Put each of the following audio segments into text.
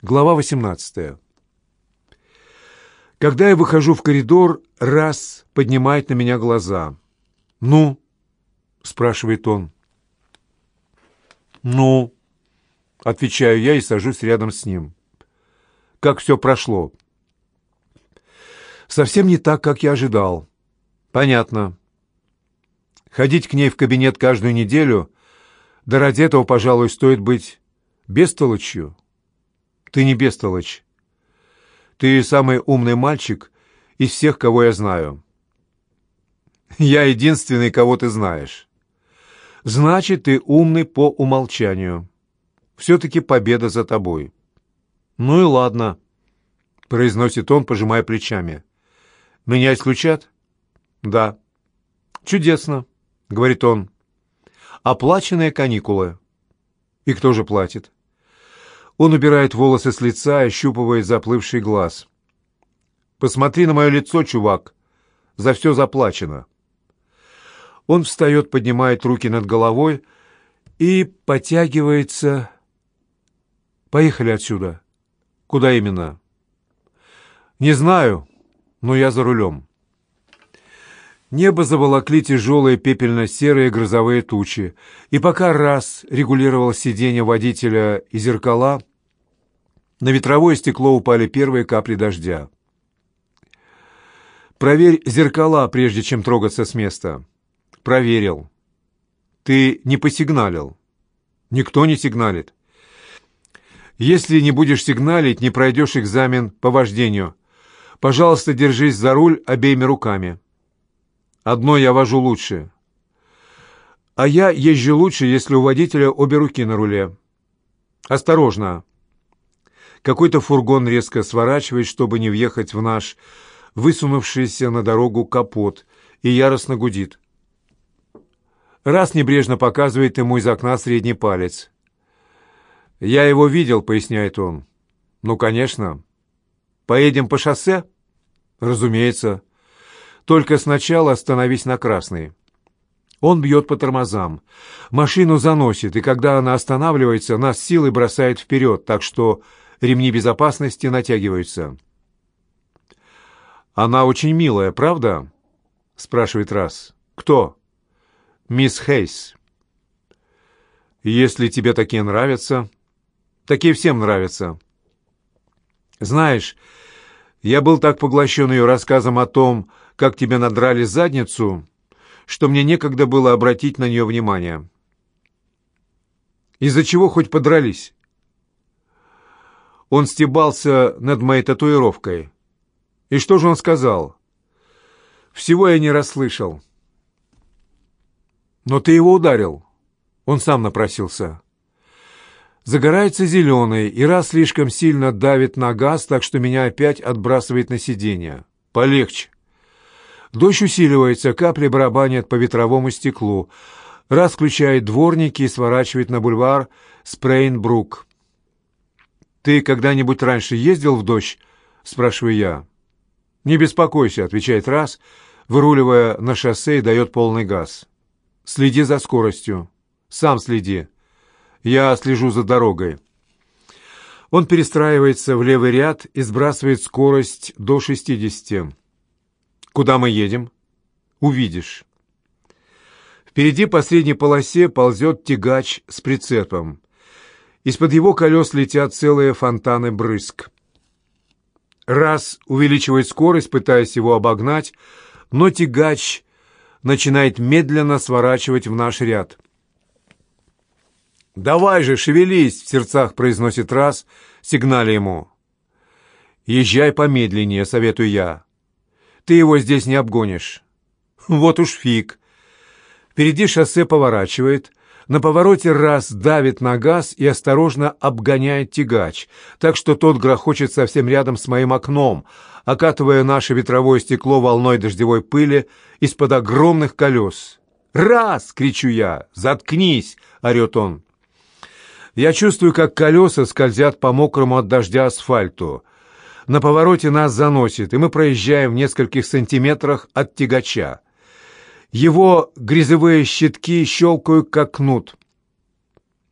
Глава 18. Когда я выхожу в коридор, раз поднимает на меня глаза. «Ну?» — спрашивает он. «Ну?» — отвечаю я и сажусь рядом с ним. «Как все прошло?» «Совсем не так, как я ожидал». «Понятно. Ходить к ней в кабинет каждую неделю, да ради этого, пожалуй, стоит быть бестолочью». «Ты не бестолочь. Ты самый умный мальчик из всех, кого я знаю». «Я единственный, кого ты знаешь». «Значит, ты умный по умолчанию. Все-таки победа за тобой». «Ну и ладно», — произносит он, пожимая плечами. «Меня исключат?» «Да». «Чудесно», — говорит он. «Оплаченные каникулы». «И кто же платит?» Он убирает волосы с лица ощупывает заплывший глаз. «Посмотри на мое лицо, чувак. За все заплачено». Он встает, поднимает руки над головой и потягивается. «Поехали отсюда». «Куда именно?» «Не знаю, но я за рулем». Небо заволокли тяжелые пепельно-серые грозовые тучи, и пока раз регулировал сиденье водителя и зеркала, на ветровое стекло упали первые капли дождя. «Проверь зеркала, прежде чем трогаться с места». «Проверил». «Ты не посигналил?» «Никто не сигналит». «Если не будешь сигналить, не пройдешь экзамен по вождению. Пожалуйста, держись за руль обеими руками. Одно я вожу лучше». «А я езжу лучше, если у водителя обе руки на руле». «Осторожно». Какой-то фургон резко сворачивает, чтобы не въехать в наш высунувшийся на дорогу капот, и яростно гудит. Раз небрежно показывает ему из окна средний палец. «Я его видел», — поясняет он. «Ну, конечно. Поедем по шоссе?» «Разумеется. Только сначала остановись на красной». Он бьет по тормозам. Машину заносит, и когда она останавливается, нас силой бросает вперед, так что ремни безопасности натягиваются. «Она очень милая, правда?» — спрашивает раз. «Кто?» «Мисс Хейс». «Если тебе такие нравятся...» «Такие всем нравятся». «Знаешь, я был так поглощен ее рассказом о том, как тебе надрали задницу, что мне некогда было обратить на нее внимание». «Из-за чего хоть подрались?» Он стебался над моей татуировкой. И что же он сказал? Всего я не расслышал. Но ты его ударил. Он сам напросился. Загорается зеленый, и раз слишком сильно давит на газ, так что меня опять отбрасывает на сиденье. Полегче. Дождь усиливается, капли барабанят по ветровому стеклу. Раз включает дворники и сворачивает на бульвар Спрейнбрук. «Ты когда-нибудь раньше ездил в дождь?» — спрашиваю я. «Не беспокойся», — отвечает раз, выруливая на шоссе и дает полный газ. «Следи за скоростью. Сам следи. Я слежу за дорогой». Он перестраивается в левый ряд и сбрасывает скорость до 60. «Куда мы едем?» «Увидишь». Впереди по средней полосе ползет тягач с прицепом. Из-под его колес летят целые фонтаны брызг. Раз увеличивает скорость, пытаясь его обогнать, но тягач начинает медленно сворачивать в наш ряд. «Давай же, шевелись!» — в сердцах произносит раз, сигнали ему. «Езжай помедленнее», — советую я. «Ты его здесь не обгонишь». «Вот уж фиг». Впереди шоссе поворачивает, на повороте раз давит на газ и осторожно обгоняет тягач, так что тот грохочет совсем рядом с моим окном, окатывая наше ветровое стекло волной дождевой пыли из-под огромных колес. «Раз!» — кричу я. «Заткнись!» — орет он. Я чувствую, как колеса скользят по мокрому от дождя асфальту. На повороте нас заносит, и мы проезжаем в нескольких сантиметрах от тягача. Его грязевые щитки щелкают, как кнут.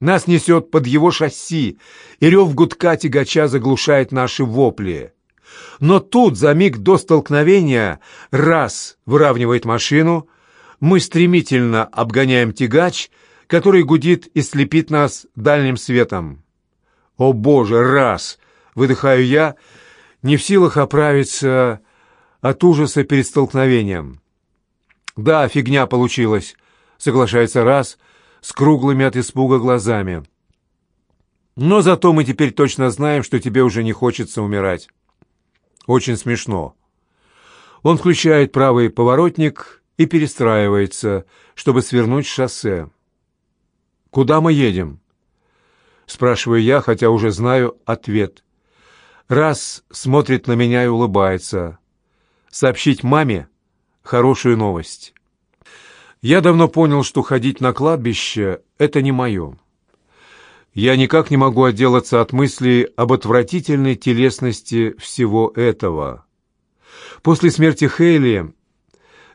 Нас несет под его шасси, и рев гудка тягача заглушает наши вопли. Но тут, за миг до столкновения, раз выравнивает машину, мы стремительно обгоняем тягач, который гудит и слепит нас дальним светом. «О, Боже, раз!» — выдыхаю я, не в силах оправиться от ужаса перед столкновением. «Да, фигня получилась», — соглашается раз, с круглыми от испуга глазами. «Но зато мы теперь точно знаем, что тебе уже не хочется умирать». Очень смешно. Он включает правый поворотник и перестраивается, чтобы свернуть шоссе. «Куда мы едем?» Спрашиваю я, хотя уже знаю ответ. Раз смотрит на меня и улыбается. Сообщить маме хорошую новость. Я давно понял, что ходить на кладбище — это не мое. Я никак не могу отделаться от мысли об отвратительной телесности всего этого. После смерти Хейли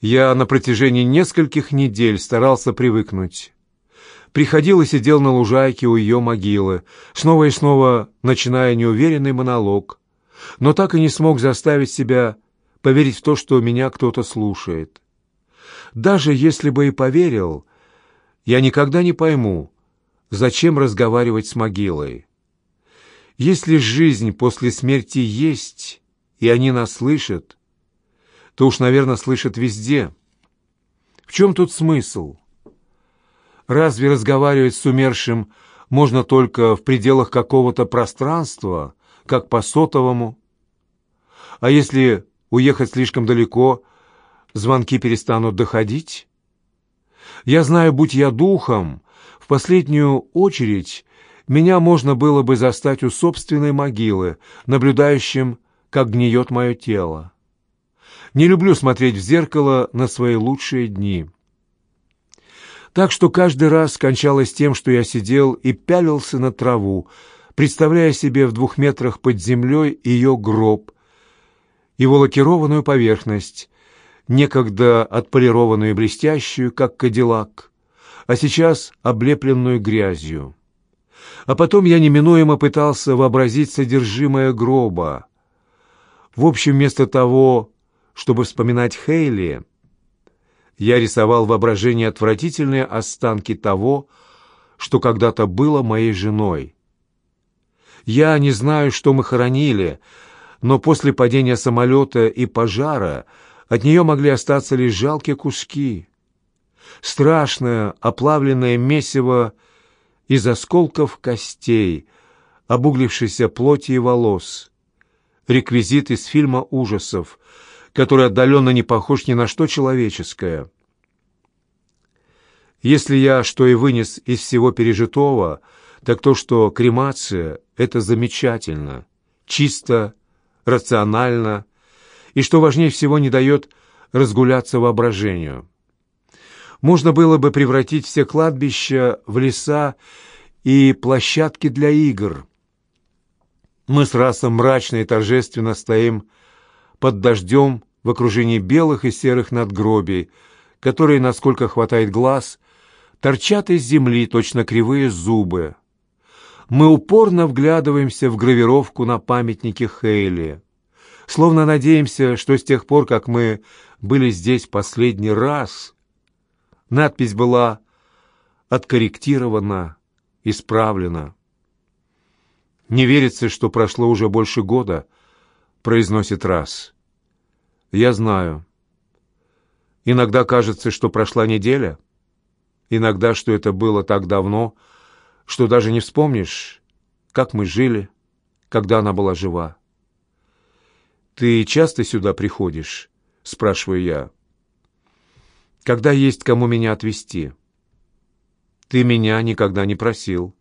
я на протяжении нескольких недель старался привыкнуть. Приходил и сидел на лужайке у ее могилы, снова и снова начиная неуверенный монолог, но так и не смог заставить себя поверить в то, что меня кто-то слушает. Даже если бы и поверил, я никогда не пойму, Зачем разговаривать с могилой? Если жизнь после смерти есть, и они нас слышат, то уж, наверное, слышат везде. В чем тут смысл? Разве разговаривать с умершим можно только в пределах какого-то пространства, как по сотовому? А если уехать слишком далеко, звонки перестанут доходить? Я знаю, будь я духом, в последнюю очередь меня можно было бы застать у собственной могилы, наблюдающим, как гниет мое тело. Не люблю смотреть в зеркало на свои лучшие дни. Так что каждый раз кончалось тем, что я сидел и пялился на траву, представляя себе в двух метрах под землей ее гроб, его лакированную поверхность, некогда отполированную и блестящую, как кадиллак а сейчас облепленную грязью. А потом я неминуемо пытался вообразить содержимое гроба. В общем, вместо того, чтобы вспоминать Хейли, я рисовал воображение отвратительные останки того, что когда-то было моей женой. Я не знаю, что мы хоронили, но после падения самолета и пожара от нее могли остаться лишь жалкие куски страшное оплавленное месиво из осколков костей, обуглившейся плоти и волос. Реквизит из фильма ужасов, который отдаленно не похож ни на что человеческое. Если я что и вынес из всего пережитого, так то, что кремация — это замечательно, чисто, рационально, и, что важнее всего, не дает разгуляться воображению можно было бы превратить все кладбища в леса и площадки для игр. Мы с расом мрачно и торжественно стоим под дождем в окружении белых и серых надгробий, которые, насколько хватает глаз, торчат из земли точно кривые зубы. Мы упорно вглядываемся в гравировку на памятнике Хейли, словно надеемся, что с тех пор, как мы были здесь последний раз, Надпись была откорректирована, исправлена. «Не верится, что прошло уже больше года», — произносит раз. «Я знаю. Иногда кажется, что прошла неделя. Иногда, что это было так давно, что даже не вспомнишь, как мы жили, когда она была жива». «Ты часто сюда приходишь?» — спрашиваю я когда есть кому меня отвезти. Ты меня никогда не просил.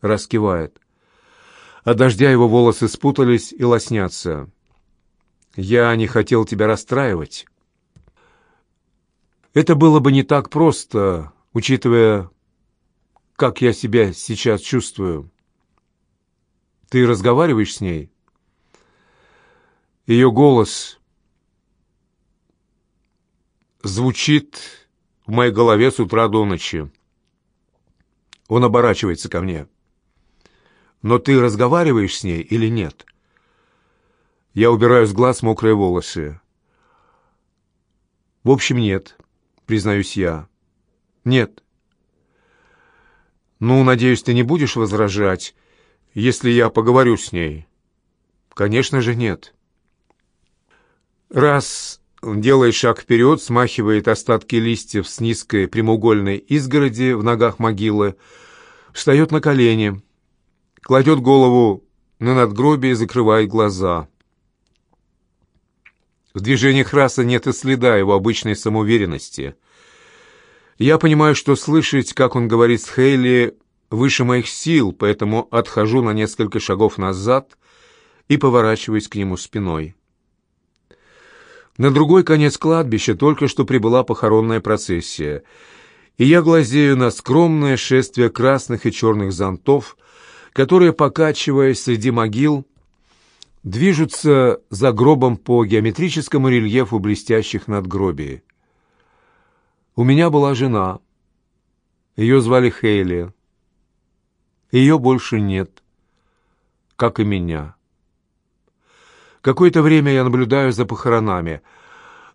Раскивает. От дождя его волосы спутались и лоснятся. Я не хотел тебя расстраивать. Это было бы не так просто, учитывая, как я себя сейчас чувствую. Ты разговариваешь с ней? Ее голос звучит в моей голове с утра до ночи. Он оборачивается ко мне. «Но ты разговариваешь с ней или нет?» Я убираю с глаз мокрые волосы. «В общем, нет», — признаюсь я. «Нет». «Ну, надеюсь, ты не будешь возражать, если я поговорю с ней?» «Конечно же, нет». Раз делает шаг вперед, смахивает остатки листьев с низкой прямоугольной изгороди в ногах могилы, встает на колени, кладет голову на надгробие и закрывает глаза. В движениях раса нет и следа его обычной самоуверенности. Я понимаю, что слышать, как он говорит с Хейли, выше моих сил, поэтому отхожу на несколько шагов назад и поворачиваюсь к нему спиной. На другой конец кладбища только что прибыла похоронная процессия, и я глазею на скромное шествие красных и черных зонтов, которые, покачиваясь среди могил, движутся за гробом по геометрическому рельефу блестящих надгробий. У меня была жена. Ее звали Хейли. Ее больше нет, как и меня. Какое-то время я наблюдаю за похоронами.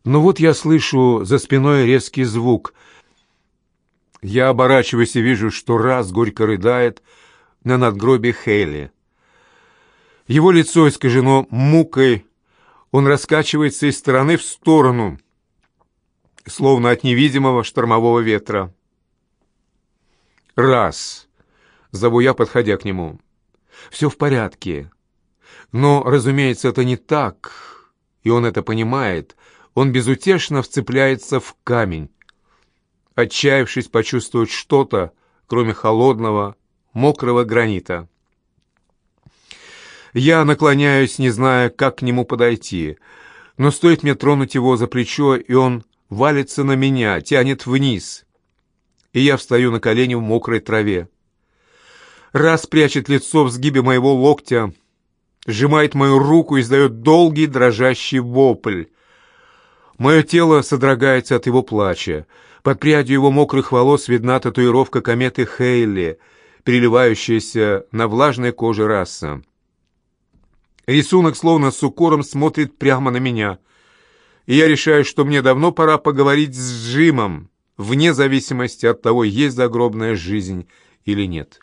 Но вот я слышу за спиной резкий звук. Я оборачиваюсь и вижу, что раз горько рыдает на надгробии Хейли. Его лицо искажено мукой, он раскачивается из стороны в сторону, словно от невидимого штормового ветра. «Раз!» — зову я, подходя к нему. «Все в порядке. Но, разумеется, это не так, и он это понимает. Он безутешно вцепляется в камень, отчаявшись почувствовать что-то, кроме холодного, мокрого гранита. Я наклоняюсь, не зная, как к нему подойти, но стоит мне тронуть его за плечо, и он валится на меня, тянет вниз, и я встаю на колени в мокрой траве. Раз прячет лицо в сгибе моего локтя — сжимает мою руку и издает долгий дрожащий вопль. Мое тело содрогается от его плача. Под прядью его мокрых волос видна татуировка кометы Хейли, переливающаяся на влажной коже раса. Рисунок словно с укором смотрит прямо на меня. И я решаю, что мне давно пора поговорить с Джимом, вне зависимости от того, есть загробная жизнь или нет.